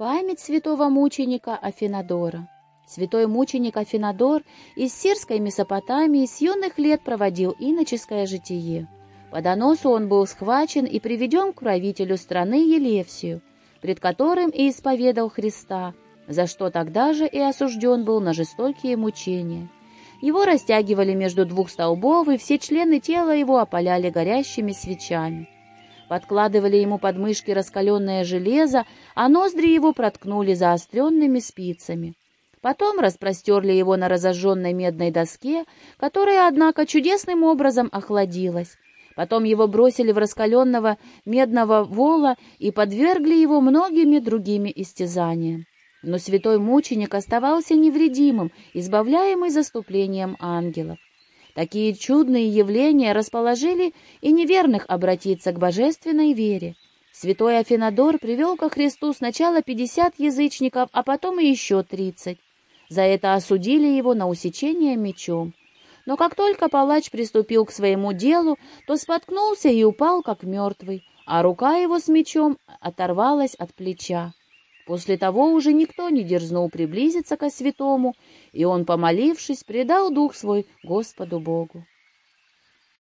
Память святого мученика Афинадора. Святой мученик Афинадор из сирской Месопотамии с юных лет проводил иноческое житие. По доносу он был схвачен и приведен к правителю страны Елевсию, пред которым и исповедал Христа, за что тогда же и осужден был на жестокие мучения. Его растягивали между двух столбов, и все члены тела его опаляли горящими свечами. Подкладывали ему под мышки раскаленное железо, а ноздри его проткнули заостренными спицами. Потом распростерли его на разожженной медной доске, которая, однако, чудесным образом охладилась. Потом его бросили в раскаленного медного вола и подвергли его многими другими истязаниям. Но святой мученик оставался невредимым, избавляемый заступлением ангелов. Такие чудные явления расположили и неверных обратиться к божественной вере. Святой Афинадор привел ко Христу сначала пятьдесят язычников, а потом и еще тридцать. За это осудили его на усечение мечом. Но как только палач приступил к своему делу, то споткнулся и упал, как мертвый, а рука его с мечом оторвалась от плеча. После того уже никто не дерзнул приблизиться ко святому, и он, помолившись, предал дух свой Господу Богу.